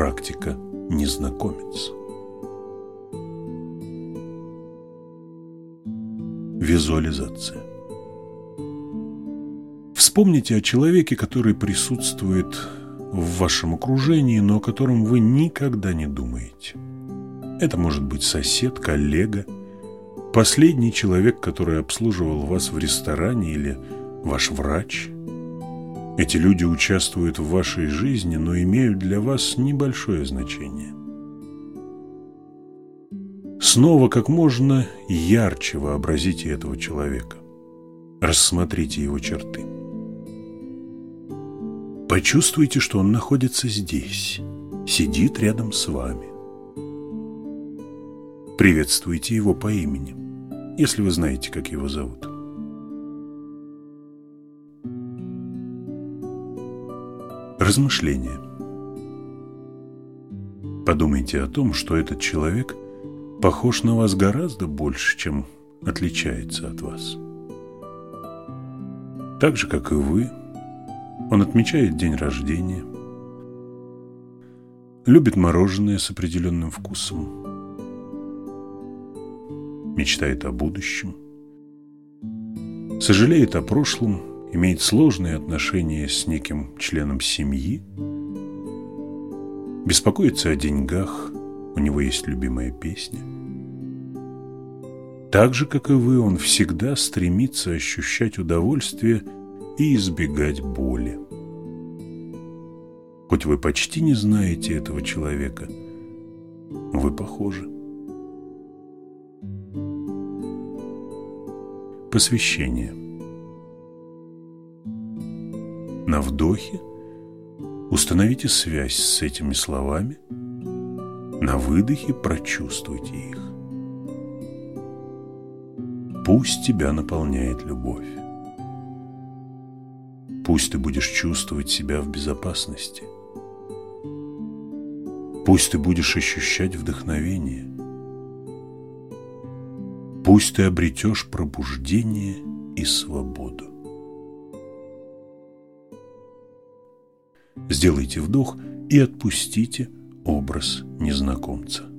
практика незнакомец. Визуализация. Вспомните о человеке, который присутствует в вашем окружении, но о котором вы никогда не думаете. Это может быть сосед, коллега, последний человек, который обслуживал вас в ресторане или ваш врач. Эти люди участвуют в вашей жизни, но имеют для вас небольшое значение. Снова как можно ярче вообразите этого человека. Рассмотрите его черты. Почувствуйте, что он находится здесь, сидит рядом с вами. Приветствуйте его по имени, если вы знаете, как его зовут. Размышления. Подумайте о том, что этот человек – похож на вас гораздо больше, чем отличается от вас. Так же, как и вы, он отмечает день рождения, любит мороженое с определенным вкусом, мечтает о будущем, сожалеет о прошлом, имеет сложные отношения с неким членом семьи, беспокоится о деньгах, у него есть любимая песня. Так же, как и вы, он всегда стремится ощущать удовольствие и избегать боли. Хоть вы почти не знаете этого человека, вы похожи. Посвящение. На вдохе установите связь с этими словами – на выдохе прочувствуйте их. Пусть тебя наполняет любовь. Пусть ты будешь чувствовать себя в безопасности. Пусть ты будешь ощущать вдохновение. Пусть ты обретешь пробуждение и свободу. Сделайте вдох и отпустите образ незнакомца.